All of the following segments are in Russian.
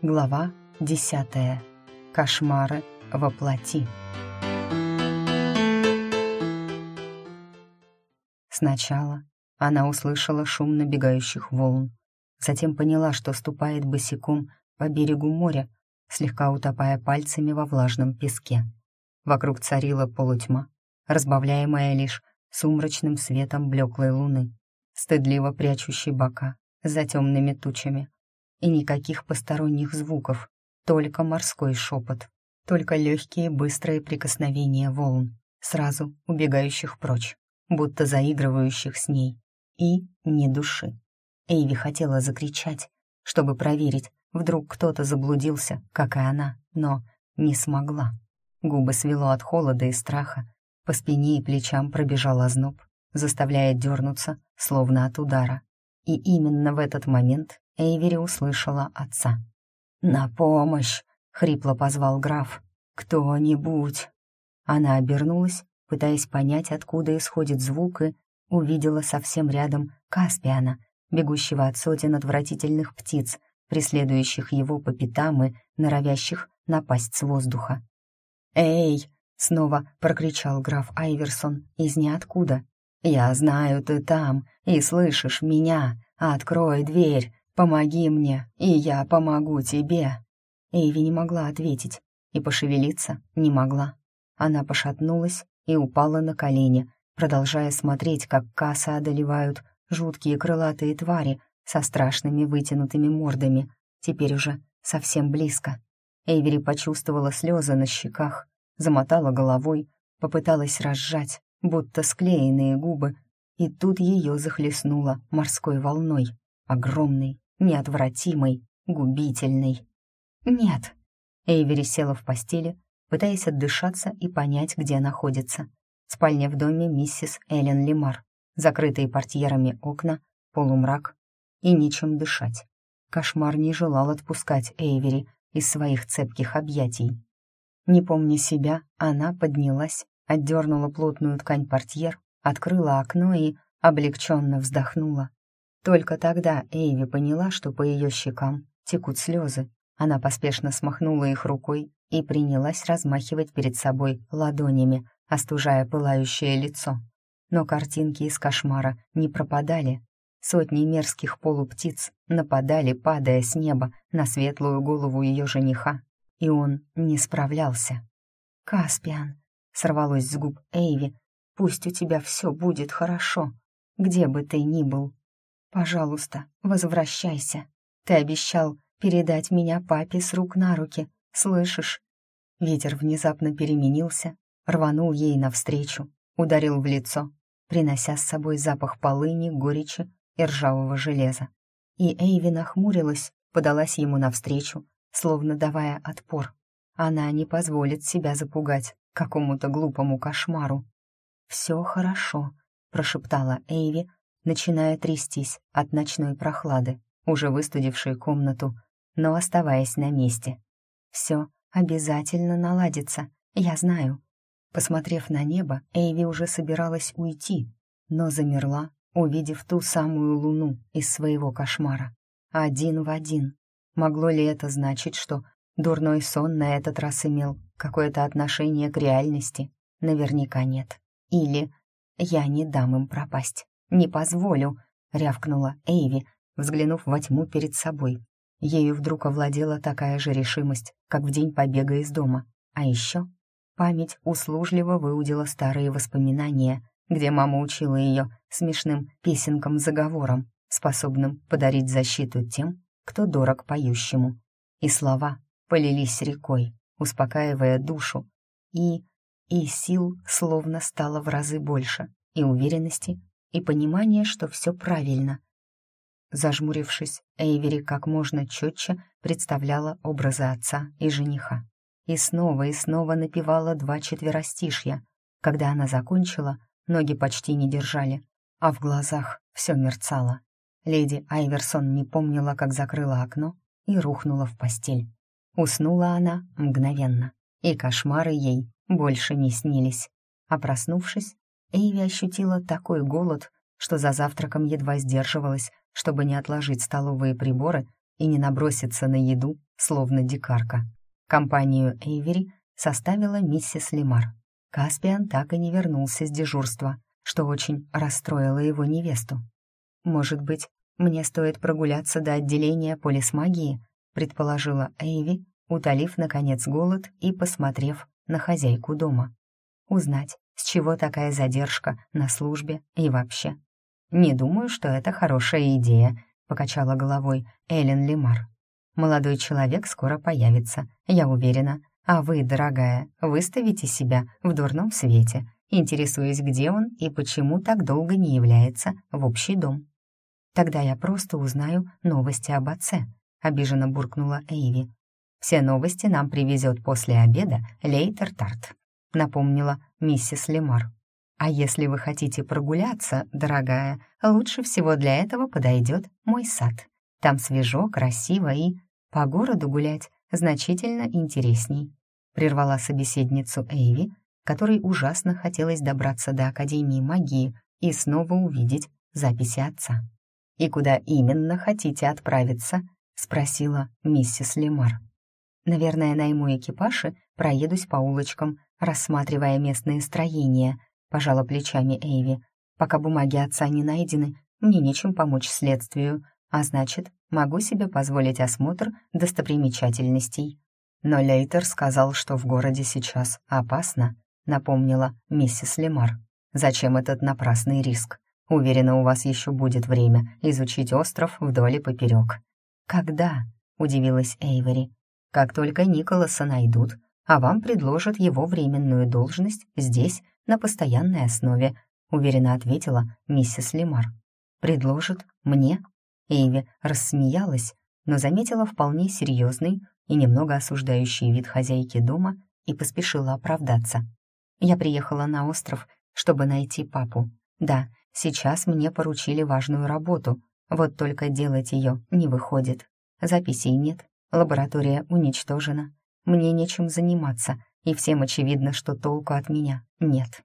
Глава десятая. Кошмары во плоти. Сначала она услышала шум набегающих волн, затем поняла, что ступает босиком по берегу моря, слегка утопая пальцами во влажном песке. Вокруг царила полутьма, разбавляемая лишь сумрачным светом блеклой луны, стыдливо прячущей бока за темными тучами. И никаких посторонних звуков, только морской шепот, только легкие быстрые прикосновения волн, сразу убегающих прочь, будто заигрывающих с ней, и ни души. Эйви хотела закричать, чтобы проверить, вдруг кто-то заблудился, как и она, но не смогла. Губы свело от холода и страха, по спине и плечам пробежал озноб, заставляя дернуться, словно от удара. И именно в этот момент Эйвери услышала отца. «На помощь!» — хрипло позвал граф. «Кто-нибудь!» Она обернулась, пытаясь понять, откуда исходит звук, и увидела совсем рядом Каспиана, бегущего от сотен отвратительных птиц, преследующих его по пятам и норовящих напасть с воздуха. «Эй!» — снова прокричал граф Айверсон из ниоткуда. «Я знаю, ты там и слышишь меня. Открой дверь, помоги мне, и я помогу тебе». Эйви не могла ответить и пошевелиться не могла. Она пошатнулась и упала на колени, продолжая смотреть, как касса одолевают жуткие крылатые твари со страшными вытянутыми мордами, теперь уже совсем близко. Эйвери почувствовала слезы на щеках, замотала головой, попыталась разжать, будто склеенные губы, и тут ее захлестнуло морской волной, огромной, неотвратимой, губительной. «Нет!» Эйвери села в постели, пытаясь отдышаться и понять, где находится. Спальня в доме миссис Эллен Лимар, закрытые портьерами окна, полумрак и нечем дышать. Кошмар не желал отпускать Эйвери из своих цепких объятий. Не помня себя, она поднялась, отдернула плотную ткань портьер, открыла окно и облегченно вздохнула. Только тогда Эйви поняла, что по ее щекам текут слезы. Она поспешно смахнула их рукой и принялась размахивать перед собой ладонями, остужая пылающее лицо. Но картинки из кошмара не пропадали. Сотни мерзких полуптиц нападали, падая с неба на светлую голову ее жениха, и он не справлялся. «Каспиан», — сорвалось с губ Эйви, — «пусть у тебя все будет хорошо, где бы ты ни был. Пожалуйста, возвращайся. Ты обещал передать меня папе с рук на руки, слышишь?» Ветер внезапно переменился, рванул ей навстречу, ударил в лицо, принося с собой запах полыни, горечи и ржавого железа. И Эйви нахмурилась, подалась ему навстречу, словно давая отпор. Она не позволит себя запугать какому-то глупому кошмару. «Все хорошо», — прошептала Эйви, начиная трястись от ночной прохлады, уже выстудившей комнату, но оставаясь на месте. «Все обязательно наладится, я знаю». Посмотрев на небо, Эйви уже собиралась уйти, но замерла, увидев ту самую луну из своего кошмара. Один в один. Могло ли это значить, что дурной сон на этот раз имел какое-то отношение к реальности? Наверняка нет. Или «я не дам им пропасть, не позволю», — рявкнула Эйви, взглянув во тьму перед собой. Ею вдруг овладела такая же решимость, как в день побега из дома. А еще память услужливо выудила старые воспоминания, где мама учила ее смешным песенкам-заговорам, способным подарить защиту тем, кто дорог поющему. И слова полились рекой, успокаивая душу, и... и сил словно стало в разы больше, и уверенности, и понимания, что все правильно. Зажмурившись, Эйвери как можно четче представляла образы отца и жениха. И снова и снова напевала два четверостишья. Когда она закончила, ноги почти не держали, а в глазах все мерцало. Леди Айверсон не помнила, как закрыла окно и рухнула в постель. Уснула она мгновенно, и кошмары ей больше не снились. А проснувшись, Эйви ощутила такой голод, что за завтраком едва сдерживалась, чтобы не отложить столовые приборы и не наброситься на еду, словно дикарка. Компанию Эйвери составила миссис Лемар. Каспиан так и не вернулся с дежурства, что очень расстроило его невесту. «Может быть, мне стоит прогуляться до отделения полисмагии?» предположила Эйви, утолив, наконец, голод и посмотрев на хозяйку дома. Узнать, с чего такая задержка на службе и вообще. «Не думаю, что это хорошая идея», — покачала головой Эллен Лемар. «Молодой человек скоро появится, я уверена. А вы, дорогая, выставите себя в дурном свете, интересуясь, где он и почему так долго не является в общий дом. Тогда я просто узнаю новости об отце», — обиженно буркнула Эйви. «Все новости нам привезет после обеда Лейтер Тарт», — напомнила миссис Лемар. «А если вы хотите прогуляться, дорогая, лучше всего для этого подойдет мой сад. Там свежо, красиво и по городу гулять значительно интересней», — прервала собеседницу Эйви, которой ужасно хотелось добраться до Академии магии и снова увидеть записи отца. «И куда именно хотите отправиться?» — спросила миссис Лемар. «Наверное, найму экипаж и проедусь по улочкам, рассматривая местные строения», — пожала плечами Эйви. «Пока бумаги отца не найдены, мне нечем помочь следствию, а значит, могу себе позволить осмотр достопримечательностей». «Но Лейтер сказал, что в городе сейчас опасно», — напомнила миссис Лемар. «Зачем этот напрасный риск? Уверена, у вас еще будет время изучить остров вдоль и поперек». «Когда?» — удивилась Эйвери. «Как только Николаса найдут, а вам предложат его временную должность здесь, на постоянной основе», — уверенно ответила миссис Лемар. «Предложат? Мне?» Эйви рассмеялась, но заметила вполне серьезный и немного осуждающий вид хозяйки дома и поспешила оправдаться. «Я приехала на остров, чтобы найти папу. Да, сейчас мне поручили важную работу, вот только делать ее не выходит. Записей нет, лаборатория уничтожена, мне нечем заниматься, и всем очевидно, что толку от меня нет.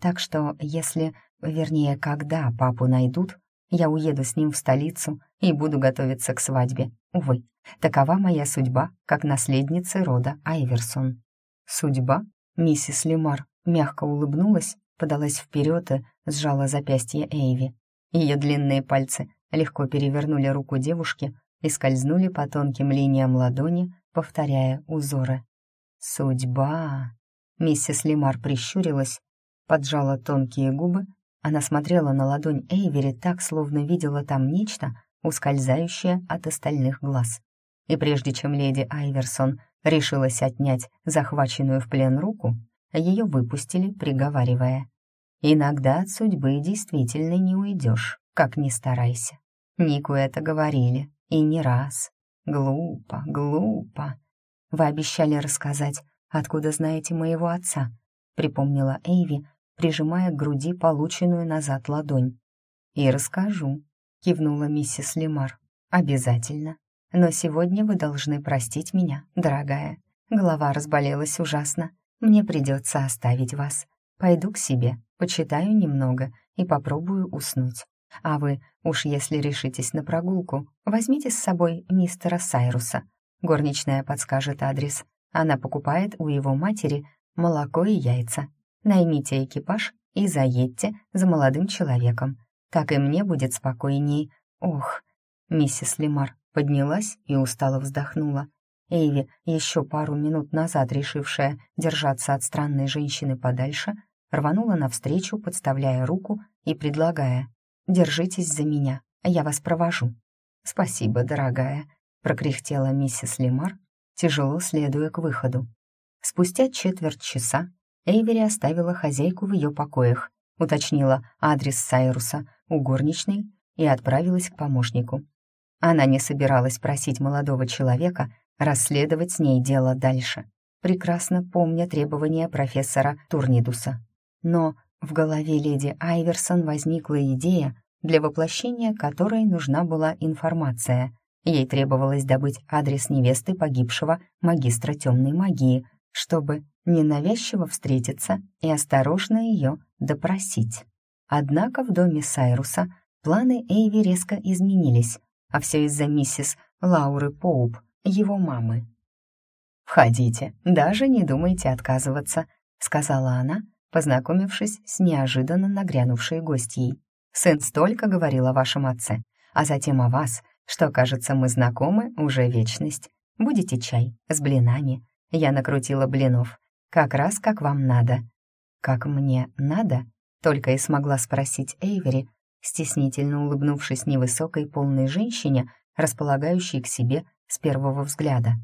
Так что, если, вернее, когда папу найдут, я уеду с ним в столицу и буду готовиться к свадьбе. Увы, такова моя судьба, как наследницы рода Айверсон. Судьба? Миссис Лемар мягко улыбнулась, подалась вперед и сжала запястье Эйви. Ее длинные пальцы легко перевернули руку девушки и скользнули по тонким линиям ладони, повторяя узоры. «Судьба!» Миссис Лемар прищурилась, поджала тонкие губы, она смотрела на ладонь Эйвери так, словно видела там нечто, ускользающее от остальных глаз. И прежде чем леди Айверсон решилась отнять захваченную в плен руку, ее выпустили, приговаривая. «Иногда от судьбы действительно не уйдешь, как ни старайся. Нику это говорили, и не раз. Глупо, глупо. Вы обещали рассказать, откуда знаете моего отца, припомнила Эйви, прижимая к груди полученную назад ладонь. И расскажу, кивнула миссис Лемар. Обязательно. Но сегодня вы должны простить меня, дорогая. Голова разболелась ужасно. Мне придется оставить вас. Пойду к себе, почитаю немного и попробую уснуть. А вы, уж если решитесь на прогулку, возьмите с собой мистера Сайруса. Горничная подскажет адрес. Она покупает у его матери молоко и яйца. Наймите экипаж и заедьте за молодым человеком. Так и мне будет спокойней. Ох, миссис Лемар поднялась и устало вздохнула. Эйви, еще пару минут назад решившая держаться от странной женщины подальше, рванула навстречу, подставляя руку и предлагая Держитесь за меня, я вас провожу». «Спасибо, дорогая», — прокряхтела миссис Лемар, тяжело следуя к выходу. Спустя четверть часа Эйвери оставила хозяйку в ее покоях, уточнила адрес Сайруса у горничной и отправилась к помощнику. Она не собиралась просить молодого человека расследовать с ней дело дальше, прекрасно помня требования профессора Турнидуса. Но в голове леди Айверсон возникла идея, для воплощения которой нужна была информация. Ей требовалось добыть адрес невесты погибшего магистра темной магии, чтобы ненавязчиво встретиться и осторожно ее допросить. Однако в доме Сайруса планы Эйви резко изменились, а все из-за миссис Лауры Поуп, его мамы. «Входите, даже не думайте отказываться», — сказала она, познакомившись с неожиданно нагрянувшей гостьей. «Сын столько говорил о вашем отце, а затем о вас, что, кажется, мы знакомы уже вечность. Будете чай с блинами. Я накрутила блинов, как раз как вам надо». «Как мне надо?» — только и смогла спросить Эйвери, стеснительно улыбнувшись невысокой полной женщине, располагающей к себе с первого взгляда.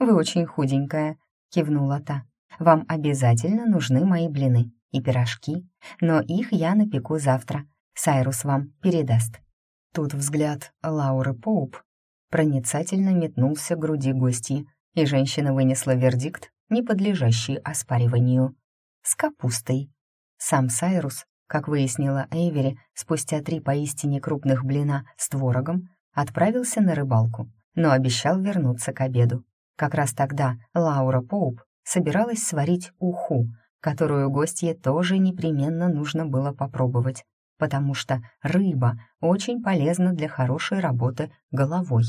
«Вы очень худенькая», — кивнула та. «Вам обязательно нужны мои блины и пирожки, но их я напеку завтра. Сайрус вам передаст». Тут взгляд Лауры Поуп проницательно метнулся к груди гостьи, и женщина вынесла вердикт, не подлежащий оспариванию. С капустой. Сам Сайрус, как выяснила Эйвери, спустя три поистине крупных блина с творогом, отправился на рыбалку, но обещал вернуться к обеду. Как раз тогда Лаура Поуп собиралась сварить уху, которую гостье тоже непременно нужно было попробовать, потому что рыба очень полезна для хорошей работы головой.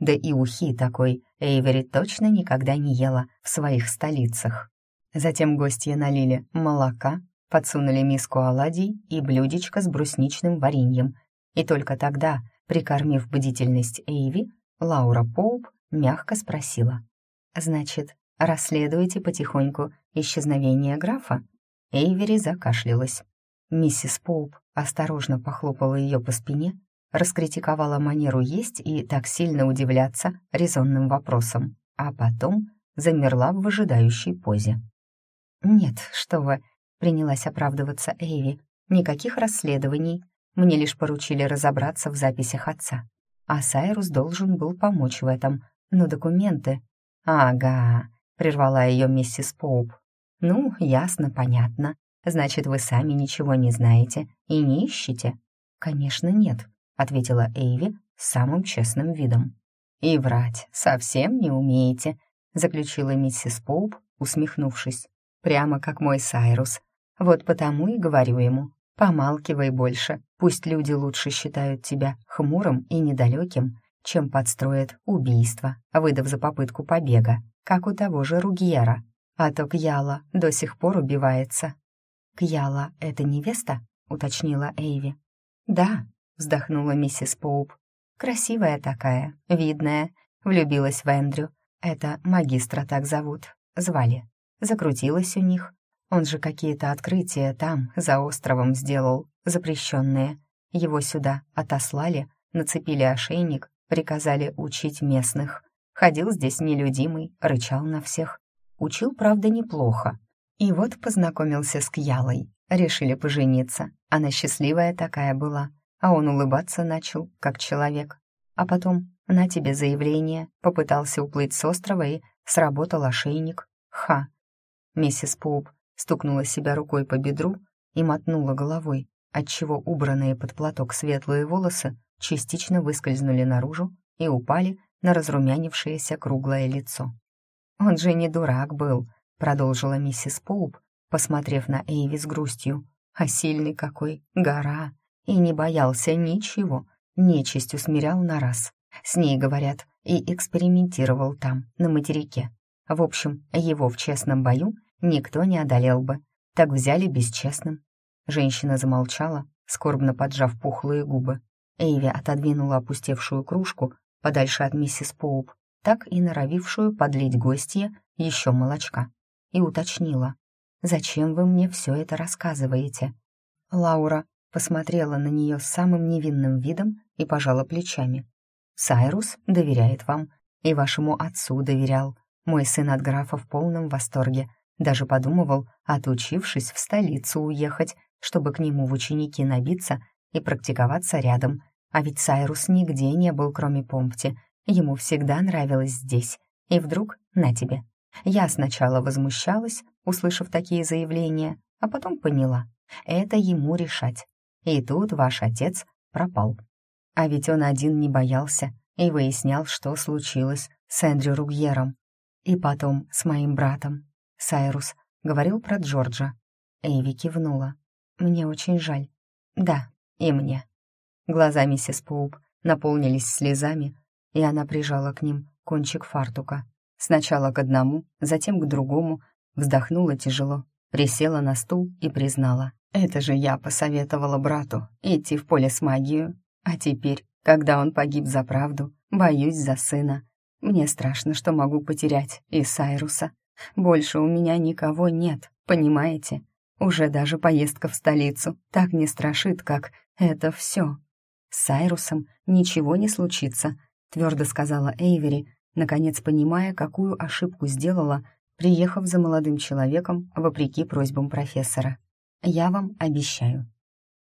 Да и ухи такой Эйвери точно никогда не ела в своих столицах. Затем гостья налили молока, подсунули миску оладий и блюдечко с брусничным вареньем. И только тогда, прикормив бдительность Эйви, Лаура Поуп мягко спросила. «Значит, расследуете потихоньку исчезновение графа?» Эйвери закашлялась. Миссис Поуп осторожно похлопала ее по спине, раскритиковала манеру есть и так сильно удивляться резонным вопросам, а потом замерла в выжидающей позе. «Нет, что вы», — принялась оправдываться Эйви, «никаких расследований. Мне лишь поручили разобраться в записях отца. А Сайрус должен был помочь в этом. Но документы «Ага», — прервала ее миссис Поуп. «Ну, ясно, понятно. Значит, вы сами ничего не знаете и не ищете?» «Конечно, нет», — ответила Эйви с самым честным видом. «И врать совсем не умеете», — заключила миссис Поуп, усмехнувшись. «Прямо как мой Сайрус. Вот потому и говорю ему, помалкивай больше, пусть люди лучше считают тебя хмурым и недалеким, чем подстроит убийство, выдав за попытку побега, как у того же Ругьера. А то Кьяла до сих пор убивается. «Кьяла — это невеста?» — уточнила Эйви. «Да», — вздохнула миссис Поуп. «Красивая такая, видная, влюбилась в Эндрю. Это магистра так зовут, звали. Закрутилась у них. Он же какие-то открытия там, за островом, сделал, запрещенные. Его сюда отослали, нацепили ошейник приказали учить местных. Ходил здесь нелюдимый, рычал на всех. Учил, правда, неплохо. И вот познакомился с Кьялой. Решили пожениться. Она счастливая такая была. А он улыбаться начал, как человек. А потом, на тебе заявление, попытался уплыть с острова и сработал ошейник. Ха! Миссис Поуп стукнула себя рукой по бедру и мотнула головой, отчего убранные под платок светлые волосы частично выскользнули наружу и упали на разрумянившееся круглое лицо. «Он же не дурак был», — продолжила миссис Поуп, посмотрев на Эйви с грустью. «А сильный какой, гора, и не боялся ничего, нечисть усмирял на раз. С ней, говорят, и экспериментировал там, на материке. В общем, его в честном бою никто не одолел бы. Так взяли бесчестным». Женщина замолчала, скорбно поджав пухлые губы. Эйви отодвинула опустевшую кружку подальше от миссис Поуп, так и норовившую подлить гостье еще молочка, и уточнила, «Зачем вы мне все это рассказываете?» Лаура посмотрела на нее с самым невинным видом и пожала плечами. «Сайрус доверяет вам, и вашему отцу доверял. Мой сын от графа в полном восторге, даже подумывал, отучившись, в столицу уехать, чтобы к нему в ученики набиться и практиковаться рядом, а ведь Сайрус нигде не был, кроме Помпти. Ему всегда нравилось здесь. И вдруг на тебе. Я сначала возмущалась, услышав такие заявления, а потом поняла. Это ему решать. И тут ваш отец пропал. А ведь он один не боялся и выяснял, что случилось с Эндрю Ругьером. И потом с моим братом. Сайрус говорил про Джорджа. Эйви кивнула. «Мне очень жаль. Да, и мне». Глаза миссис Поуп наполнились слезами, и она прижала к ним кончик фартука. Сначала к одному, затем к другому, вздохнула тяжело, присела на стул и признала. «Это же я посоветовала брату идти в поле с магией, а теперь, когда он погиб за правду, боюсь за сына. Мне страшно, что могу потерять и Сайруса. Больше у меня никого нет, понимаете? Уже даже поездка в столицу так не страшит, как это все. С Сайрусом ничего не случится, твердо сказала Эйвери, наконец понимая, какую ошибку сделала, приехав за молодым человеком вопреки просьбам профессора. «Я вам обещаю.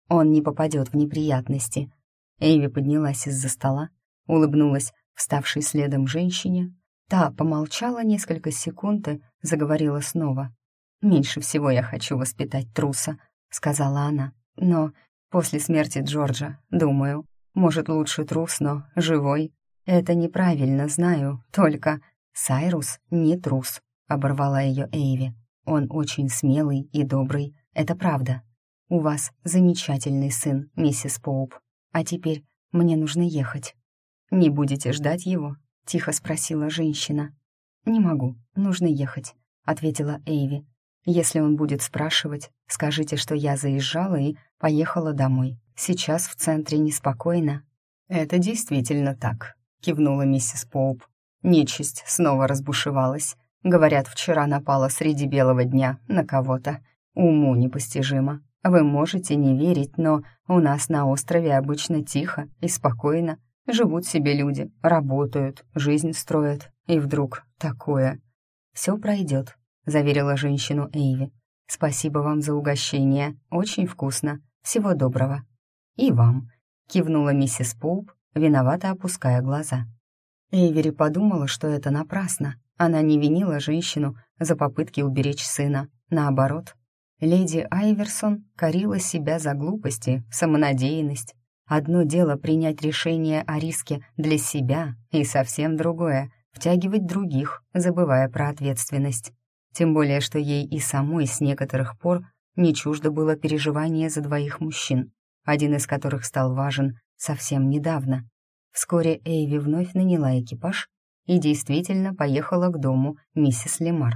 Он не попадет в неприятности». Эйви поднялась из-за стола, улыбнулась вставшей следом женщине. Та помолчала несколько секунд и заговорила снова. «Меньше всего я хочу воспитать труса», — сказала она. «Но после смерти Джорджа, думаю, может, лучше трус, но живой. Это неправильно, знаю, только Сайрус не трус», — оборвала ее Эйви. «Он очень смелый и добрый, это правда. У вас замечательный сын, миссис Поуп. А теперь мне нужно ехать». «Не будете ждать его?» — тихо спросила женщина. «Не могу, нужно ехать», — ответила Эйви. Если он будет спрашивать, скажите, что я заезжала и поехала домой. Сейчас в центре неспокойно». «Это действительно так», — кивнула миссис Поуп. Нечисть снова разбушевалась. Говорят, вчера напала среди белого дня на кого-то. Уму непостижимо. Вы можете не верить, но у нас на острове обычно тихо и спокойно. Живут себе люди, работают, жизнь строят. И вдруг такое. Все пройдет, заверила женщину Эйви. «Спасибо вам за угощение, очень вкусно. Всего доброго». «И вам», — кивнула миссис Поуп, виновато опуская глаза. Эйвери подумала, что это напрасно. Она не винила женщину за попытки уберечь сына. Наоборот, леди Айверсон корила себя за глупости, самонадеянность. Одно дело принять решение о риске для себя, и совсем другое — втягивать других, забывая про ответственность. Тем более, что ей и самой с некоторых пор не чуждо было переживание за двоих мужчин, один из которых стал важен совсем недавно. Вскоре Эйви вновь наняла экипаж и действительно поехала к дому миссис Лемар.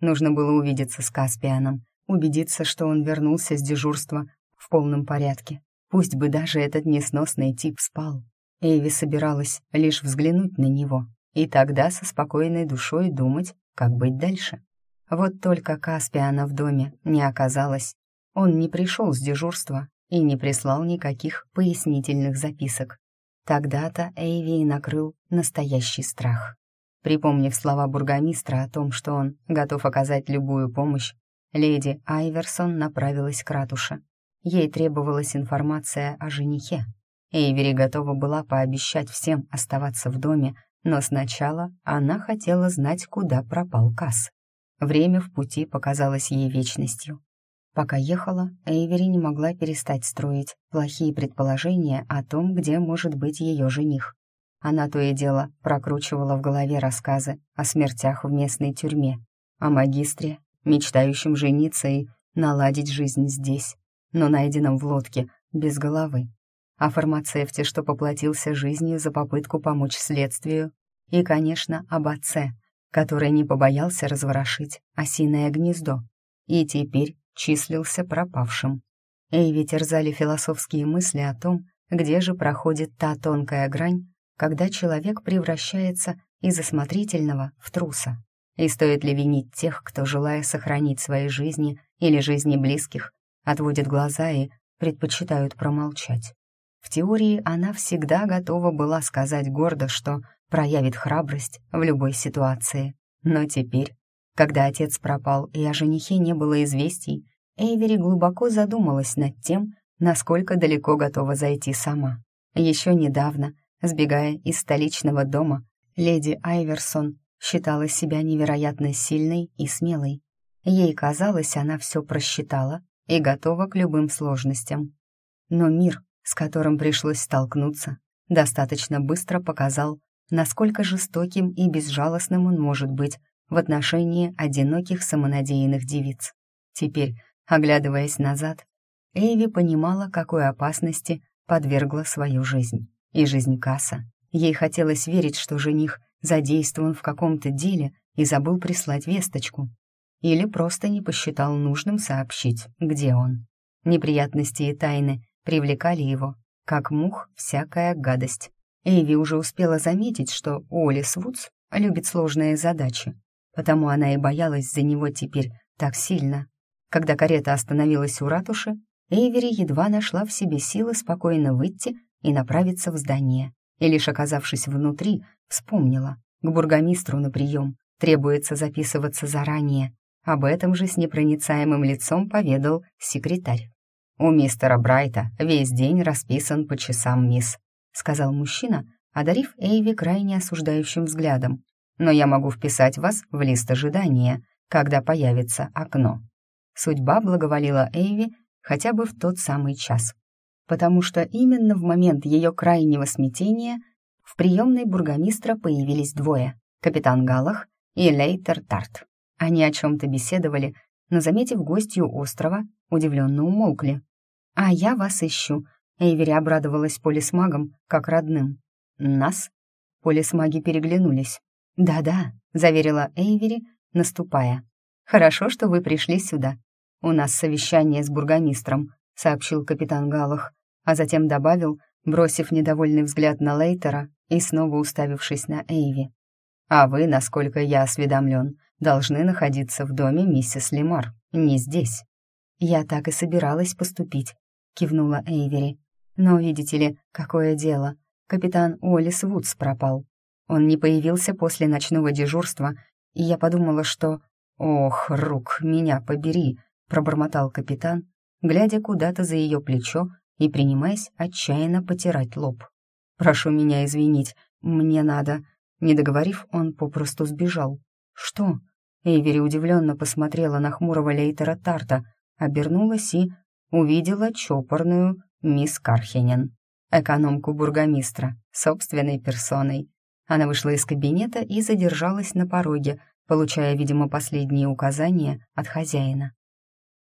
Нужно было увидеться с Каспианом, убедиться, что он вернулся с дежурства в полном порядке. Пусть бы даже этот несносный тип спал. Эйви собиралась лишь взглянуть на него, и тогда со спокойной душой думать, как быть дальше. Вот только Каспиана в доме не оказалось. Он не пришел с дежурства и не прислал никаких пояснительных записок. Тогда-то Эйви накрыл настоящий страх. Припомнив слова бургомистра о том, что он готов оказать любую помощь, леди Айверсон направилась к ратуше. Ей требовалась информация о женихе. Эйвери готова была пообещать всем оставаться в доме, но сначала она хотела знать, куда пропал Касс. Время в пути показалось ей вечностью. Пока ехала, Эйвери не могла перестать строить плохие предположения о том, где может быть ее жених. Она то и дело прокручивала в голове рассказы о смертях в местной тюрьме, о магистре, мечтающем жениться и наладить жизнь здесь, но найденном в лодке, без головы, о фармацевте, что поплатился жизнью за попытку помочь следствию, и, конечно, об отце, который не побоялся разворошить осиное гнездо и теперь числился пропавшим. Эйви терзали философские мысли о том, где же проходит та тонкая грань, когда человек превращается из осмотрительного в труса. И стоит ли винить тех, кто, желая сохранить свои жизни или жизни близких, отводит глаза и предпочитают промолчать. В теории она всегда готова была сказать гордо, что проявит храбрость в любой ситуации. Но теперь, когда отец пропал и о женихе не было известий, Эйвери глубоко задумалась над тем, насколько далеко готова зайти сама. Еще недавно, сбегая из столичного дома, леди Айверсон считала себя невероятно сильной и смелой. Ей казалось, она все просчитала и готова к любым сложностям. Но мир, с которым пришлось столкнуться, достаточно быстро показал, насколько жестоким и безжалостным он может быть в отношении одиноких самонадеянных девиц. Теперь, оглядываясь назад, Эйви понимала, какой опасности подвергла свою жизнь и жизнь Касса, Ей хотелось верить, что жених задействован в каком-то деле и забыл прислать весточку. Или просто не посчитал нужным сообщить, где он. Неприятности и тайны привлекали его, как мух всякая гадость. Эйви уже успела заметить, что Олис Вудс любит сложные задачи, потому она и боялась за него теперь так сильно. Когда карета остановилась у ратуши, Эйвери едва нашла в себе силы спокойно выйти и направиться в здание. И лишь оказавшись внутри, вспомнила. К бургомистру на прием требуется записываться заранее. Об этом же с непроницаемым лицом поведал секретарь. «У мистера Брайта весь день расписан по часам, мисс», сказал мужчина, одарив Эйви крайне осуждающим взглядом. «Но я могу вписать вас в лист ожидания, когда появится окно». Судьба благоволила Эйви хотя бы в тот самый час, потому что именно в момент ее крайнего смятения в приемной бургомистра появились двое — капитан Галах и Лейтер Тарт. Они о чем-то беседовали, но, заметив гостью острова, удивленно умолкли. «А я вас ищу», — Эйвери обрадовалась полисмагом, как родным. «Нас?» Полисмаги переглянулись. «Да-да», — заверила Эйвери, наступая. «Хорошо, что вы пришли сюда. «У нас совещание с бургомистром», — сообщил капитан Галах, а затем добавил, бросив недовольный взгляд на Лейтера и снова уставившись на Эйви. «А вы, насколько я осведомлен, должны находиться в доме миссис Лемар, не здесь». «Я так и собиралась поступить», — кивнула Эйвери. «Но, видите ли, какое дело. Капитан Уоллес Вудс пропал. Он не появился после ночного дежурства, и я подумала, что... Ох, рук, меня побери!» пробормотал капитан, глядя куда-то за ее плечо и принимаясь отчаянно потирать лоб. «Прошу меня извинить, мне надо...» Не договорив, он попросту сбежал. «Что?» Эйвери удивленно посмотрела на хмурого лейтера Тарта, обернулась и увидела чопорную мисс Кархенен, экономку бургомистра, собственной персоной. Она вышла из кабинета и задержалась на пороге, получая, видимо, последние указания от хозяина.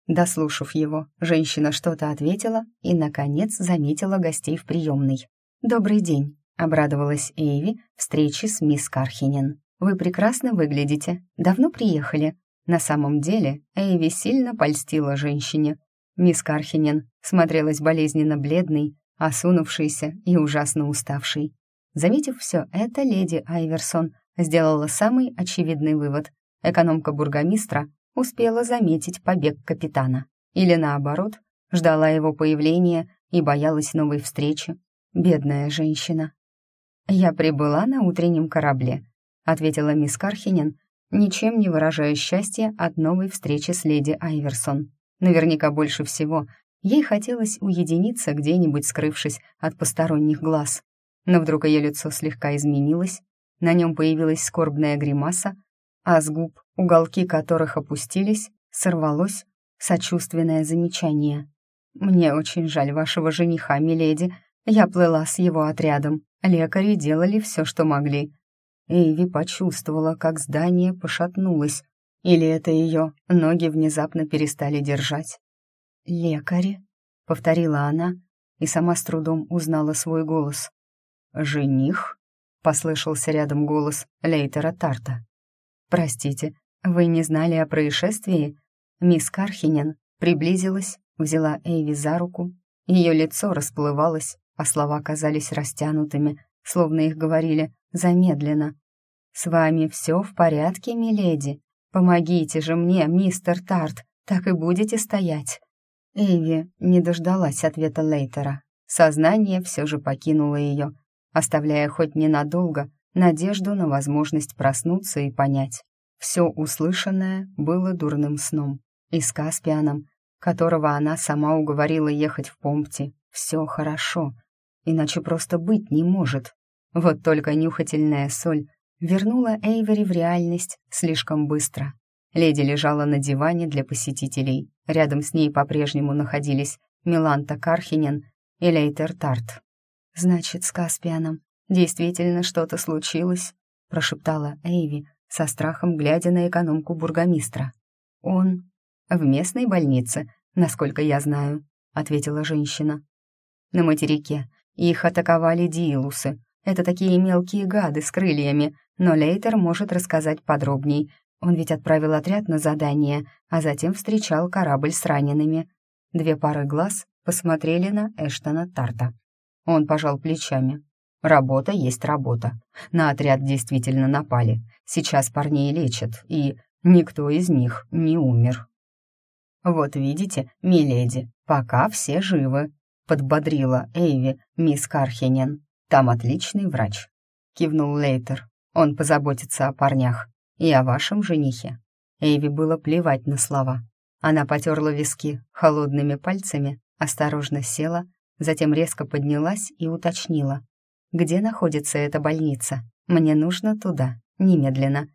Дослушав его, женщина что-то ответила и, наконец, заметила гостей в приемной. «Добрый день», — обрадовалась Эйви встрече с мисс Кархинен. «Вы прекрасно выглядите. Давно приехали?» На самом деле Эйви сильно польстила женщине. Мисс Кархинен смотрелась болезненно бледной, осунувшейся и ужасно уставшей. Заметив все это, леди Айверсон сделала самый очевидный вывод. Экономка бургомистра успела заметить побег капитана. Или наоборот, ждала его появления и боялась новой встречи. Бедная женщина. «Я прибыла на утреннем корабле», — ответила мисс Кархинен, ничем не выражая счастья от новой встречи с леди Айверсон. Наверняка больше всего ей хотелось уединиться где-нибудь, скрывшись от посторонних глаз. Но вдруг ее лицо слегка изменилось, на нем появилась скорбная гримаса, а с губ, уголки которых опустились, сорвалось сочувственное замечание. «Мне очень жаль вашего жениха, миледи. Я плыла с его отрядом. Лекари делали все, что могли». Эйви почувствовала, как здание пошатнулось. Или это ее ноги внезапно перестали держать. «Лекари?» — повторила она и сама с трудом узнала свой голос. «Жених?» — послышался рядом голос Лейтера Тарта. «Простите, вы не знали о происшествии?» Мисс Кархинен приблизилась, взяла Эйви за руку. Ее лицо расплывалось, а слова казались растянутыми, словно их говорили замедленно. «С вами все в порядке, миледи? Помогите же мне, мистер Тарт, так и будете стоять». Эйви не дождалась ответа Лейтера. Сознание все же покинуло ее, оставляя хоть ненадолго надежду на возможность проснуться и понять. Все услышанное было дурным сном. И с Каспианом, которого она сама уговорила ехать в Помпти, все хорошо, иначе просто быть не может. Вот только нюхательная соль вернула Эйвери в реальность слишком быстро. Леди лежала на диване для посетителей. Рядом с ней по-прежнему находились Миланта Кархинен и Лейтер Тарт. «Значит, с Каспианом действительно что-то случилось», — прошептала Эйви, со страхом глядя на экономку бургомистра. «Он в местной больнице, насколько я знаю», — ответила женщина. «На материке их атаковали диилусы, Это такие мелкие гады с крыльями, но Лейтер может рассказать подробней. Он ведь отправил отряд на задание, а затем встречал корабль с ранеными. Две пары глаз посмотрели на Эштона Тарта. Он пожал плечами. Работа есть работа. На отряд действительно напали. Сейчас парней лечат, и никто из них не умер. «Вот видите, миледи, пока все живы», — подбодрила Эйви мисс Кархинен. «Там отличный врач», — кивнул Лейтер. «Он позаботится о парнях и о вашем женихе». Эйви было плевать на слова. Она потерла виски холодными пальцами, осторожно села, затем резко поднялась и уточнила. «Где находится эта больница? Мне нужно туда, немедленно».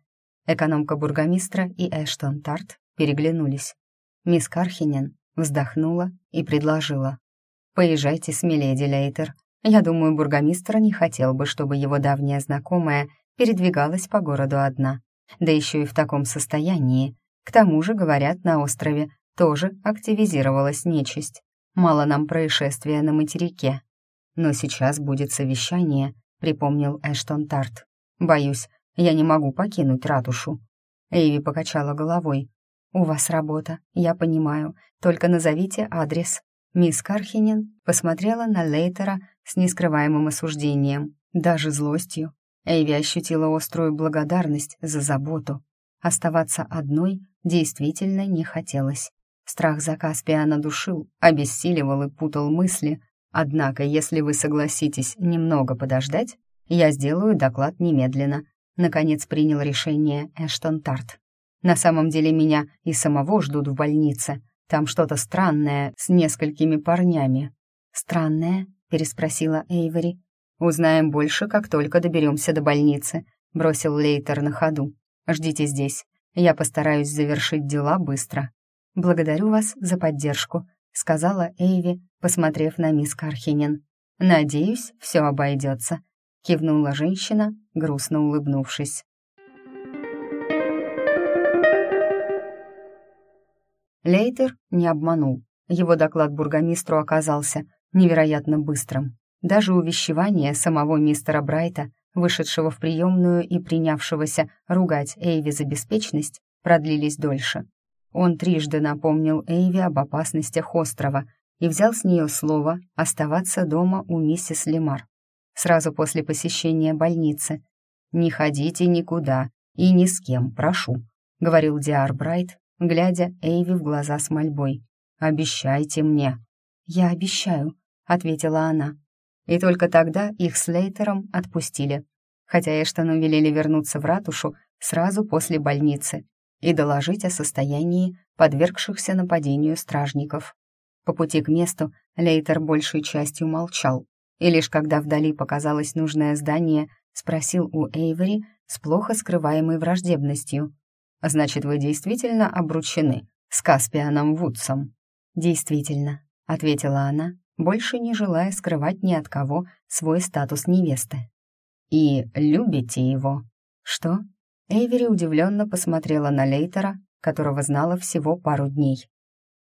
Экономка бургомистра и Эштон Тарт переглянулись. Мисс Кархинен вздохнула и предложила. «Поезжайте с Миледи Лейтер. Я думаю, бургомистр не хотел бы, чтобы его давняя знакомая передвигалась по городу одна. Да еще и в таком состоянии. К тому же, говорят, на острове тоже активизировалась нечисть. Мало нам происшествия на материке. Но сейчас будет совещание, припомнил Эштон Тарт. Боюсь, я не могу покинуть ратушу. Эйви покачала головой. «У вас работа, я понимаю, только назовите адрес». Мисс Кархинен посмотрела на Лейтера с нескрываемым осуждением, даже злостью. Эйви ощутила острую благодарность за заботу. Оставаться одной действительно не хотелось. Страх за Каспиана душил, обессиливал и путал мысли. Однако, если вы согласитесь немного подождать, я сделаю доклад немедленно. Наконец принял решение Эштон Тарт. На самом деле меня и самого ждут в больнице. Там что-то странное с несколькими парнями». «Странное?» — переспросила Эйвори. «Узнаем больше, как только доберемся до больницы», — бросил Лейтер на ходу. «Ждите здесь. Я постараюсь завершить дела быстро». «Благодарю вас за поддержку», — сказала Эйви, посмотрев на мисс Кархинин. «Надеюсь, все обойдется», — кивнула женщина, грустно улыбнувшись. Лейтер не обманул. Его доклад бургомистру оказался невероятно быстрым. Даже увещевание самого мистера Брайта, вышедшего в приемную и принявшегося ругать Эйви за беспечность, продлились дольше. Он трижды напомнил Эйви об опасностях острова и взял с нее слово оставаться дома у миссис Лемар. Сразу после посещения больницы. «Не ходите никуда и ни с кем, прошу», — говорил Диар Брайт, глядя Эйви в глаза с мольбой. «Обещайте мне». «Я обещаю», — ответила она. И только тогда их с Лейтером отпустили, хотя Эштону велели вернуться в ратушу сразу после больницы и доложить о состоянии подвергшихся нападению стражников. По пути к месту Лейтер большей частью молчал, и лишь когда вдали показалось нужное здание, спросил у Эйвери с плохо скрываемой враждебностью. Значит, вы действительно обручены с Каспианом Вудсом?» «Действительно», — ответила она, больше не желая скрывать ни от кого свой статус невесты. «И любите его?» «Что?» Эйвери удивленно посмотрела на Лейтера, которого знала всего пару дней.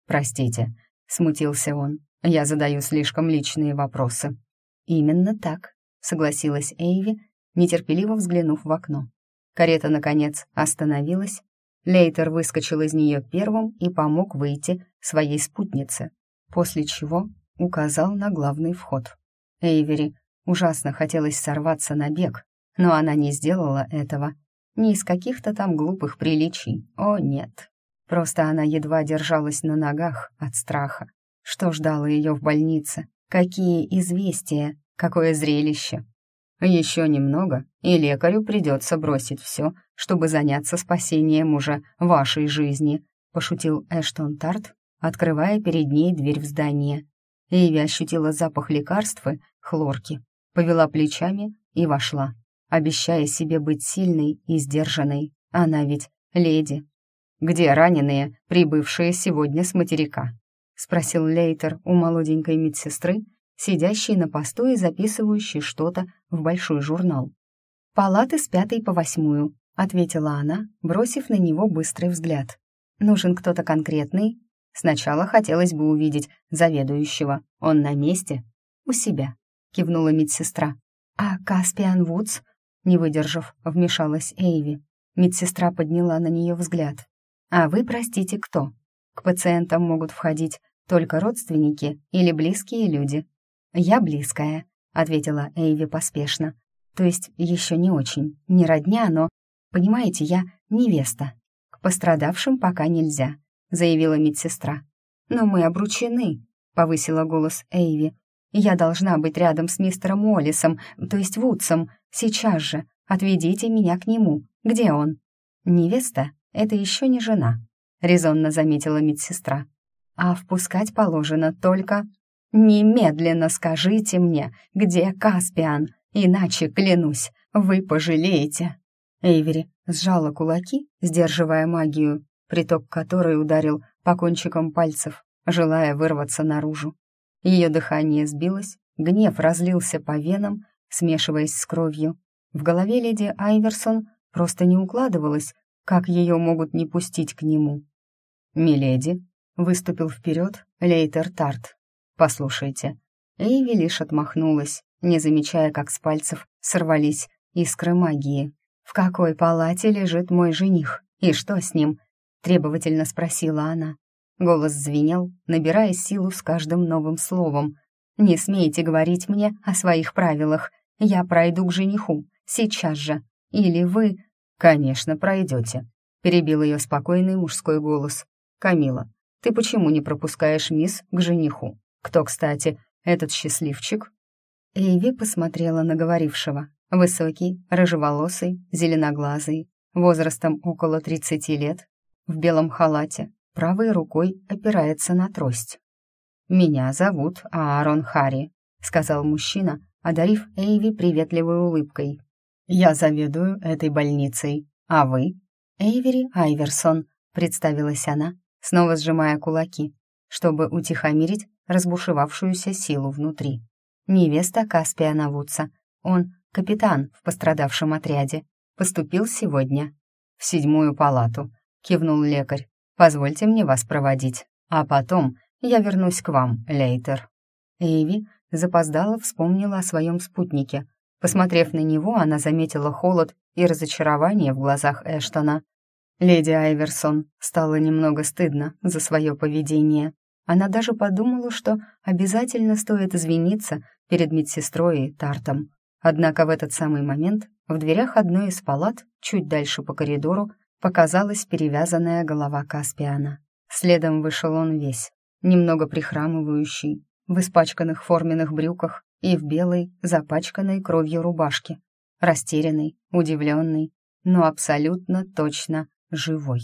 «Простите», — смутился он, — «я задаю слишком личные вопросы». «Именно так», — согласилась Эйви, нетерпеливо взглянув в окно. Карета, наконец, остановилась. Лейтер выскочил из нее первым и помог выйти своей спутнице, после чего указал на главный вход. Эйвери ужасно хотелось сорваться на бег, но она не сделала этого. Не из каких-то там глупых приличий, о нет. Просто она едва держалась на ногах от страха. Что ждало ее в больнице? Какие известия? Какое зрелище? Еще немного, и лекарю придется бросить все, чтобы заняться спасением уже вашей жизни», — пошутил Эштон Тарт, открывая перед ней дверь в здание. Эйви ощутила запах лекарства, хлорки, повела плечами и вошла, обещая себе быть сильной и сдержанной. Она ведь леди. «Где раненые, прибывшие сегодня с материка?» — спросил Лейтер у молоденькой медсестры, сидящий на посту и записывающий что-то в большой журнал. «Палаты с пятой по восьмую», — ответила она, бросив на него быстрый взгляд. «Нужен кто-то конкретный?» «Сначала хотелось бы увидеть заведующего. Он на месте?» «У себя», — кивнула медсестра. «А Каспиан Вудс?» Не выдержав, вмешалась Эйви. Медсестра подняла на нее взгляд. «А вы, простите, кто? К пациентам могут входить только родственники или близкие люди». «Я близкая», — ответила Эйви поспешно. «То есть еще не очень, не родня, но, понимаете, я невеста. К пострадавшим пока нельзя», — заявила медсестра. «Но мы обручены», — повысила голос Эйви. «Я должна быть рядом с мистером Уоллисом, то есть Вудсом, сейчас же. Отведите меня к нему. Где он?» «Невеста — это еще не жена», — резонно заметила медсестра. «А впускать положено только...» «Немедленно скажите мне, где Каспиан, иначе, клянусь, вы пожалеете». Эйвери сжала кулаки, сдерживая магию, приток которой ударил по кончикам пальцев, желая вырваться наружу. Ее дыхание сбилось, гнев разлился по венам, смешиваясь с кровью. В голове леди Айверсон просто не укладывалось, как ее могут не пустить к нему. «Миледи», — выступил вперед Лейтер Тарт. «Послушайте». Эйви лишь отмахнулась, не замечая, как с пальцев сорвались искры магии. «В какой палате лежит мой жених? И что с ним?» — требовательно спросила она. Голос звенел, набирая силу с каждым новым словом. «Не смейте говорить мне о своих правилах. Я пройду к жениху, сейчас же. Или вы...» «Конечно, пройдете», — перебил ее спокойный мужской голос. «Камила, ты почему не пропускаешь мисс к жениху? Кто, кстати, этот счастливчик?» Эйви посмотрела на говорившего. Высокий, рыжеволосый, зеленоглазый, возрастом около тридцати лет, в белом халате, правой рукой опирается на трость. «Меня зовут Аарон Харри», — сказал мужчина, одарив Эйви приветливой улыбкой. «Я заведую этой больницей, а вы?» «Эйвери Айверсон», — представилась она, снова сжимая кулаки, чтобы утихомирить разбушевавшуюся силу внутри. «Невеста Каспиана Вудса. Он капитан в пострадавшем отряде. Поступил сегодня». «В седьмую палату», — кивнул лекарь. Позвольте мне вас проводить, а потом я вернусь к вам, Лейтер». Эйви запоздала вспомнила о своем спутнике. Посмотрев на него, она заметила холод и разочарование в глазах Эштона. Леди Айверсон стало немного стыдно за свое поведение. Она даже подумала, что обязательно стоит извиниться перед медсестрой и Тартом. Однако в этот самый момент в дверях одной из палат, чуть дальше по коридору, показалась перевязанная голова Каспиана. Следом вышел он весь, немного прихрамывающий, в испачканных форменных брюках и в белой, запачканной кровью рубашке, растерянный, удивленный, но абсолютно точно живой.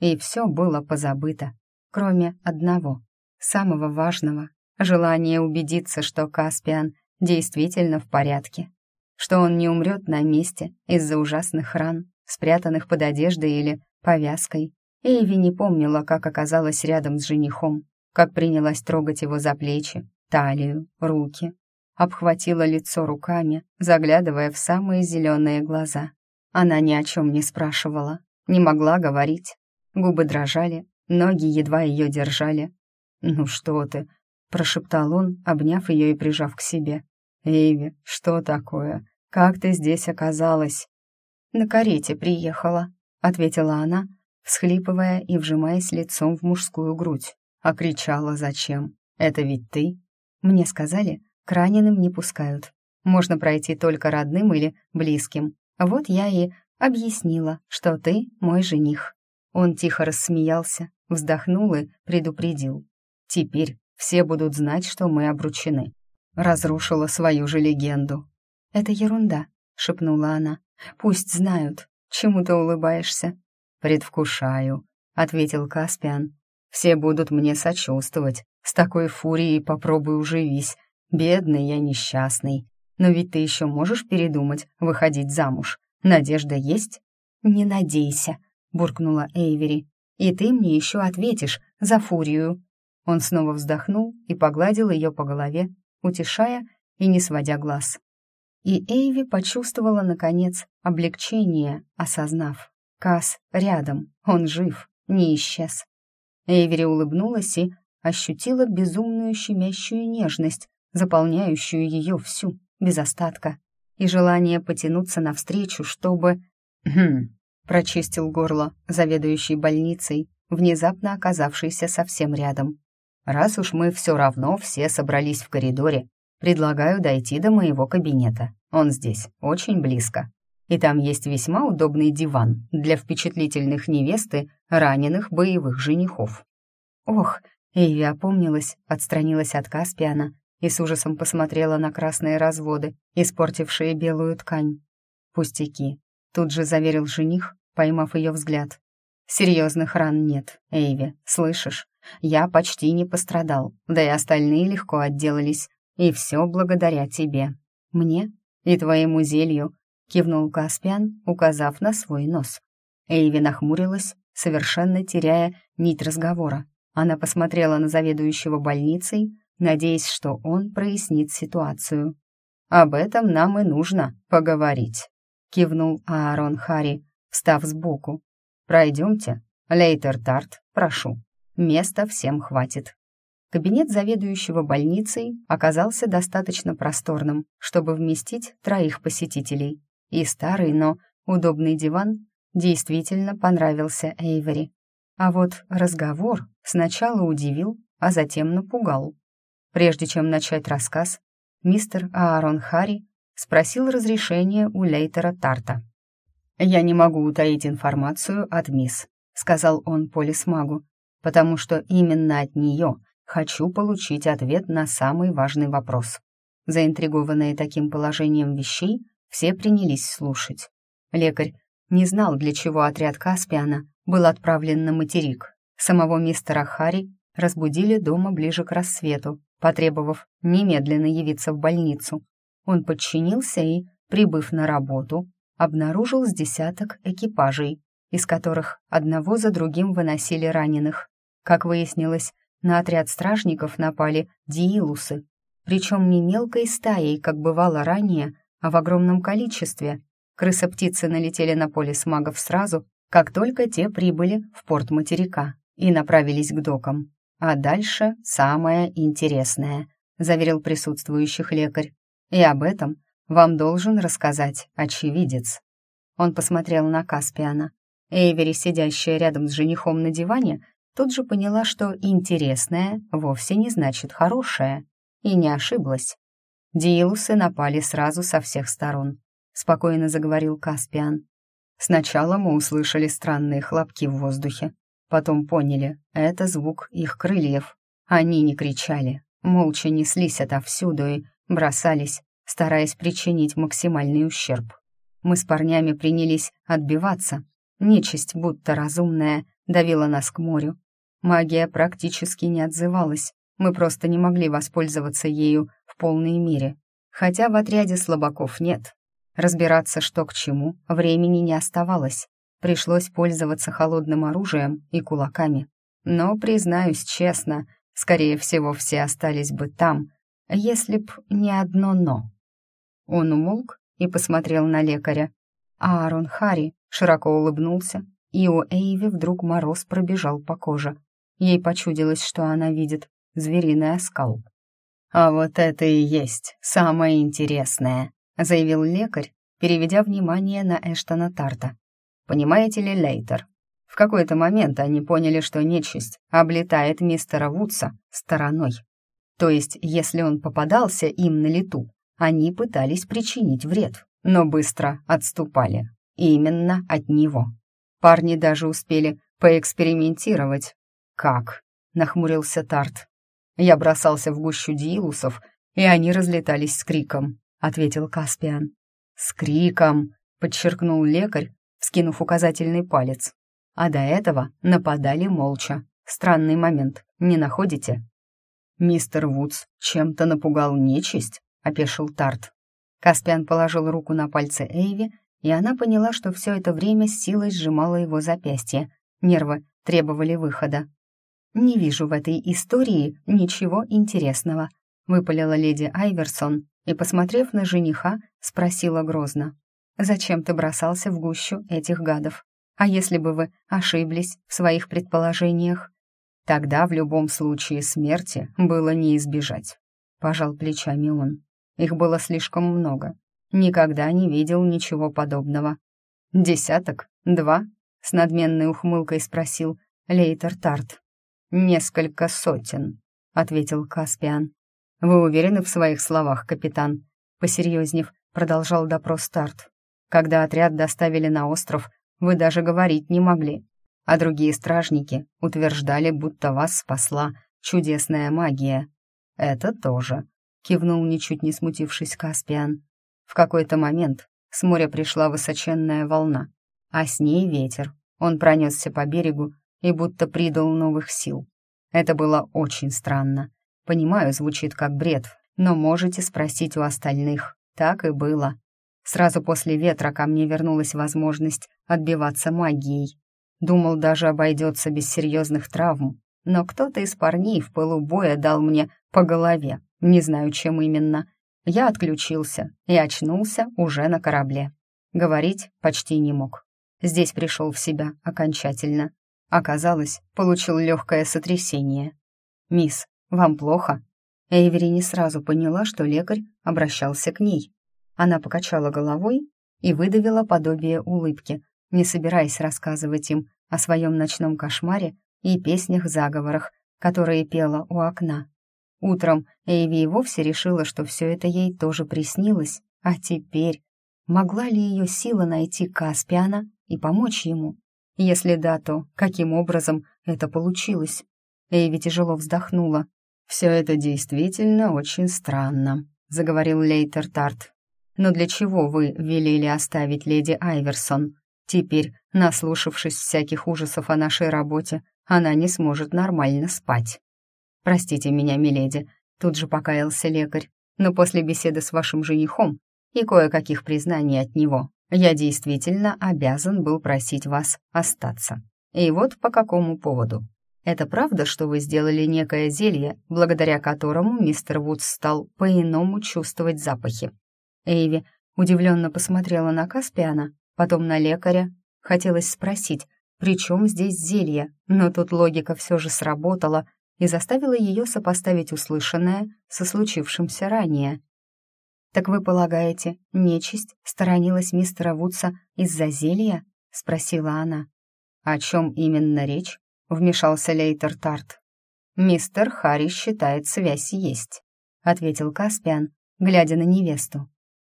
И все было позабыто, кроме одного, самого важного, желания убедиться, что Каспиан действительно в порядке, что он не умрет на месте из-за ужасных ран, спрятанных под одеждой или повязкой. Эйви не помнила, как оказалась рядом с женихом, как принялась трогать его за плечи, талию, руки. Обхватила лицо руками, заглядывая в самые зеленые глаза. Она ни о чем не спрашивала, не могла говорить. Губы дрожали, ноги едва ее держали. «Ну что ты?» — прошептал он, обняв ее и прижав к себе. «Эйви, что такое? Как ты здесь оказалась?» «На карете приехала», — ответила она, всхлипывая и вжимаясь лицом в мужскую грудь. А кричала «Зачем? Это ведь ты?» Мне сказали, к раненым не пускают. Можно пройти только родным или близким. Вот я и объяснила, что ты мой жених. Он тихо рассмеялся, вздохнул и предупредил. Теперь все будут знать, что мы обручены. Разрушила свою же легенду. «Это ерунда», — шепнула она. Пусть знают, чему ты улыбаешься». «Предвкушаю», — ответил Каспиан. «Все будут мне сочувствовать. С такой фурией попробуй уживись. Бедный я несчастный. Но ведь ты еще можешь передумать выходить замуж. Надежда есть?» «Не надейся», — буркнула Эйвери. «И ты мне еще ответишь за фурию». Он снова вздохнул и погладил ее по голове, утешая и не сводя глаз. И Эйви почувствовала, наконец, облегчение, осознав. Кас рядом, он жив, не исчез. Эйвери улыбнулась и ощутила безумную щемящую нежность, заполняющую ее всю, без остатка. и желание потянуться навстречу, чтобы... «Хм...» — прочистил горло заведующий больницей, внезапно оказавшийся совсем рядом. «Раз уж мы все равно все собрались в коридоре, предлагаю дойти до моего кабинета. Он здесь, очень близко. И там есть весьма удобный диван для впечатлительных невесты раненых боевых женихов». «Ох!» — Эйви опомнилась, отстранилась от Каспиана и с ужасом посмотрела на красные разводы, испортившие белую ткань. «Пустяки», — тут же заверил жених, поймав ее взгляд. «Серьезных ран нет, Эйви, слышишь? Я почти не пострадал, да и остальные легко отделались, и все благодаря тебе. Мне и твоему зелью», — кивнул Каспиан, указав на свой нос. Эйви нахмурилась, совершенно теряя нить разговора. Она посмотрела на заведующего больницей, надеясь, что он прояснит ситуацию. «Об этом нам и нужно поговорить», — кивнул Аарон Хари, встав сбоку. «Пройдемте. Лейтер Тарт, прошу. Места всем хватит». Кабинет заведующего больницей оказался достаточно просторным, чтобы вместить троих посетителей. И старый, но удобный диван действительно понравился Эйвери. А вот разговор сначала удивил, а затем напугал. Прежде чем начать рассказ, мистер Аарон Харри спросил разрешения у Лейтера Тарта. «Я не могу утаить информацию от мисс», — сказал он полисмагу, «потому что именно от нее хочу получить ответ на самый важный вопрос». Заинтригованные таким положением вещей, все принялись слушать. Лекарь не знал, для чего отряд Каспиана был отправлен на материк. Самого мистера Харри разбудили дома ближе к рассвету, потребовав немедленно явиться в больницу. Он подчинился и, прибыв на работу, обнаружил с десяток экипажей, из которых одного за другим выносили раненых. Как выяснилось, на отряд стражников напали диилусы, причем не мелкой стаей, как бывало ранее, а в огромном количестве. Крысы-птицы налетели на поле смагов сразу, как только те прибыли в порт материка и направились к докам. А дальше самое интересное, заверил присутствующих лекарь. И об этом вам должен рассказать очевидец. Он посмотрел на Каспиана. Эйвери, сидящая рядом с женихом на диване, тут же поняла, что интересное вовсе не значит хорошее, и не ошиблась. Диилусы напали сразу со всех сторон, спокойно заговорил Каспиан. Сначала мы услышали странные хлопки в воздухе, Потом поняли, это звук их крыльев. Они не кричали, молча неслись отовсюду и бросались, стараясь причинить максимальный ущерб. Мы с парнями принялись отбиваться. Нечисть, будто разумная, давила нас к морю. Магия практически не отзывалась, мы просто не могли воспользоваться ею в полной мере. Хотя в отряде слабаков нет. Разбираться, что к чему, времени не оставалось пришлось пользоваться холодным оружием и кулаками. Но, признаюсь честно, скорее всего, все остались бы там, если б не одно «но». Он умолк и посмотрел на лекаря. А Аарон Хари широко улыбнулся, и у Эйви вдруг мороз пробежал по коже. Ей почудилось, что она видит звериный оскал. «А вот это и есть самое интересное», — заявил лекарь, переведя внимание на Эштона Тарта. Понимаете ли, Лейтер? В какой-то момент они поняли, что нечисть облетает мистера Вудса стороной. То есть, если он попадался им на лету, они пытались причинить вред, но быстро отступали. Именно от него. Парни даже успели поэкспериментировать. «Как?» — нахмурился Тарт. «Я бросался в гущу диилусов, и они разлетались с криком», — ответил Каспиан. «С криком!» — подчеркнул лекарь, скинув указательный палец. А до этого нападали молча. Странный момент, не находите? «Мистер Вудс чем-то напугал нечисть?» — опешил Тарт. Каспиан положил руку на пальцы Эйви, и она поняла, что все это время силой сжимала его запястье. Нервы требовали выхода. «Не вижу в этой истории ничего интересного», — выпалила леди Айверсон и, посмотрев на жениха, спросила грозно. Зачем ты бросался в гущу этих гадов? А если бы вы ошиблись в своих предположениях? Тогда в любом случае смерти было не избежать. Пожал плечами он. Их было слишком много. Никогда не видел ничего подобного. «Десяток? Два?» — с надменной ухмылкой спросил Лейтер Тарт. «Несколько сотен», — ответил Каспиан. «Вы уверены в своих словах, капитан?» Посерьезнев, продолжал допрос Тарт. «Когда отряд доставили на остров, вы даже говорить не могли, а другие стражники утверждали, будто вас спасла чудесная магия». «Это тоже», — кивнул ничуть не смутившись Каспиан. В какой-то момент с моря пришла высоченная волна, а с ней ветер. Он пронесся по берегу и будто придал новых сил. Это было очень странно. Понимаю, звучит как бред, но можете спросить у остальных. Так и было. Сразу после ветра ко мне вернулась возможность отбиваться магией. Думал, даже обойдется без серьезных травм, но кто-то из парней в пылу боя дал мне по голове, не знаю, чем именно, я отключился и очнулся уже на корабле. Говорить почти не мог. Здесь пришел в себя окончательно. Оказалось, получил легкое сотрясение. «Мисс, вам плохо?» Эйвери не сразу поняла, что лекарь обращался к ней. Она покачала головой и выдавила подобие улыбки, не собираясь рассказывать им о своем ночном кошмаре и песнях-заговорах, которые пела у окна. Утром Эйви и вовсе решила, что все это ей тоже приснилось, а теперь могла ли ее сила найти Каспиана и помочь ему? Если да, то каким образом это получилось? Эйви тяжело вздохнула. «Все это действительно очень странно», — заговорил Лейтер Тарт. «Но для чего вы велели оставить леди Айверсон? Теперь, наслушавшись всяких ужасов о нашей работе, она не сможет нормально спать». «Простите меня, миледи», — тут же покаялся лекарь, «но после беседы с вашим женихом и кое-каких признаний от него я действительно обязан был просить вас остаться. И вот по какому поводу. Это правда, что вы сделали некое зелье, благодаря которому мистер Вудс стал по-иному чувствовать запахи?» Эйви удивленно посмотрела на Каспиана, потом на лекаря. Хотелось спросить, при чем здесь зелье, но тут логика все же сработала, и заставила ее сопоставить услышанное со случившимся ранее. «Так вы полагаете, нечисть сторонилась мистера Вудса из-за зелья?» — спросила она. «О чем именно речь?» — вмешался Лейтер Тарт. «Мистер Харри считает, связь есть», — ответил Каспиан, глядя на невесту.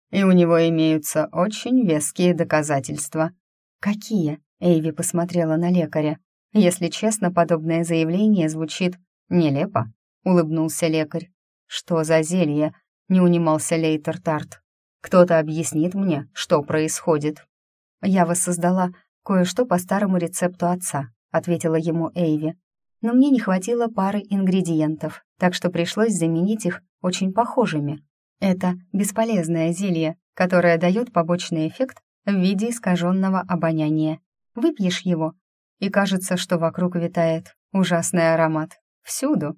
«И у него имеются очень веские доказательства». «Какие?» — Эйви посмотрела на лекаря. «Если честно, подобное заявление звучит «Нелепо», — улыбнулся лекарь. «Что за зелье?» — не унимался Лейтер Тарт. «Кто-то объяснит мне, что происходит». «Я воссоздала кое-что по старому рецепту отца», — ответила ему Эйви. «Но мне не хватило пары ингредиентов, так что пришлось заменить их очень похожими. Это бесполезное зелье, которое дает побочный эффект в виде искаженного обоняния. Выпьешь его, и кажется, что вокруг витает ужасный аромат. Всюду.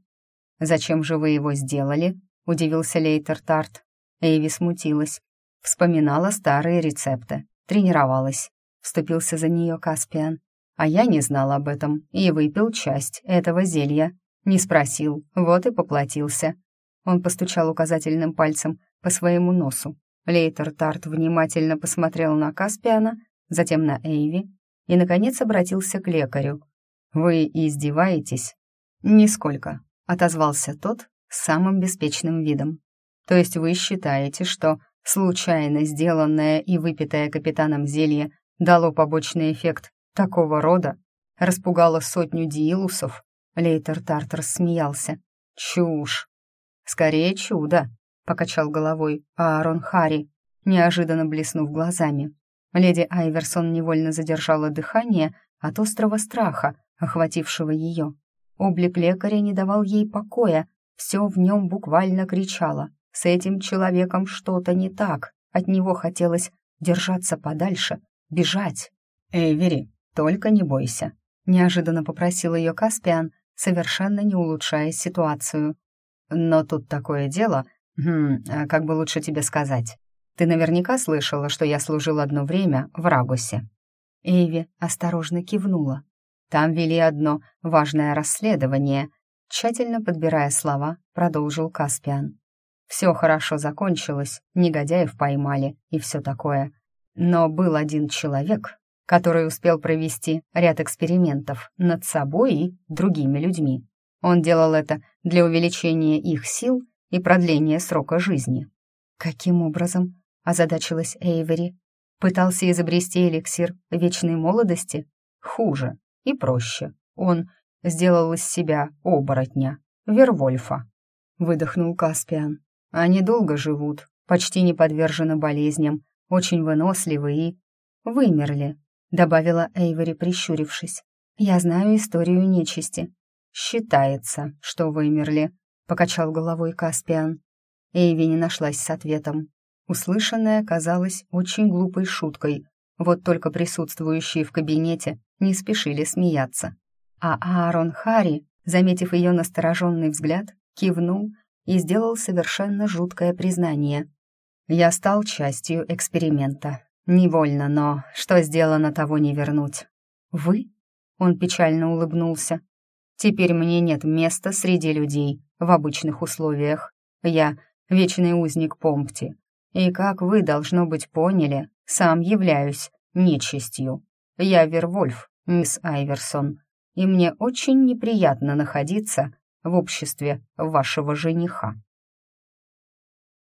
Зачем же вы его сделали? Удивился Лейтер Тарт. Эйви смутилась. Вспоминала старые рецепты. Тренировалась. Вступился за нее Каспиан. А я не знал об этом и выпил часть этого зелья. Не спросил, вот и поплатился. Он постучал указательным пальцем по своему носу. Лейтер Тарт внимательно посмотрел на Каспиана, затем на Эйви и, наконец, обратился к лекарю. «Вы издеваетесь?» «Нисколько», — отозвался тот самым беспечным видом. «То есть вы считаете, что случайно сделанное и выпитое капитаном зелье дало побочный эффект такого рода? Распугало сотню диилусов?» Лейтер Тартер смеялся. «Чушь!» «Скорее чудо!» — покачал головой Аарон Харри, неожиданно блеснув глазами. Леди Айверсон невольно задержала дыхание от острого страха, охватившего ее. Облик лекаря не давал ей покоя, все в нем буквально кричало. С этим человеком что-то не так, от него хотелось держаться подальше, бежать. «Эвери, только не бойся», — неожиданно попросил ее Каспиан, совершенно не улучшая ситуацию. «Но тут такое дело, хм, а как бы лучше тебе сказать. Ты наверняка слышала, что я служил одно время в Рагусе». Эйви осторожно кивнула. Там вели одно важное расследование. Тщательно подбирая слова, продолжил Каспиан. Все хорошо закончилось, негодяев поймали и все такое. Но был один человек, который успел провести ряд экспериментов над собой и другими людьми. Он делал это для увеличения их сил и продления срока жизни. «Каким образом?» — озадачилась Эйвери. «Пытался изобрести эликсир вечной молодости? Хуже и проще. Он сделал из себя оборотня, Вервольфа». Выдохнул Каспиан. «Они долго живут, почти не подвержены болезням, очень выносливы и... вымерли», — добавила Эйвери, прищурившись. «Я знаю историю нечисти. «Считается, что вымерли», — покачал головой Каспиан. Эйви не нашлась с ответом. Услышанное казалось очень глупой шуткой, вот только присутствующие в кабинете не спешили смеяться. А Аарон Хари, заметив ее настороженный взгляд, кивнул и сделал совершенно жуткое признание. «Я стал частью эксперимента. Невольно, но что сделано, того не вернуть». «Вы?» — он печально улыбнулся. Теперь мне нет места среди людей в обычных условиях. Я — вечный узник Помпти. И, как вы, должно быть, поняли, сам являюсь нечистью. Я Вервольф, мисс Айверсон, и мне очень неприятно находиться в обществе вашего жениха.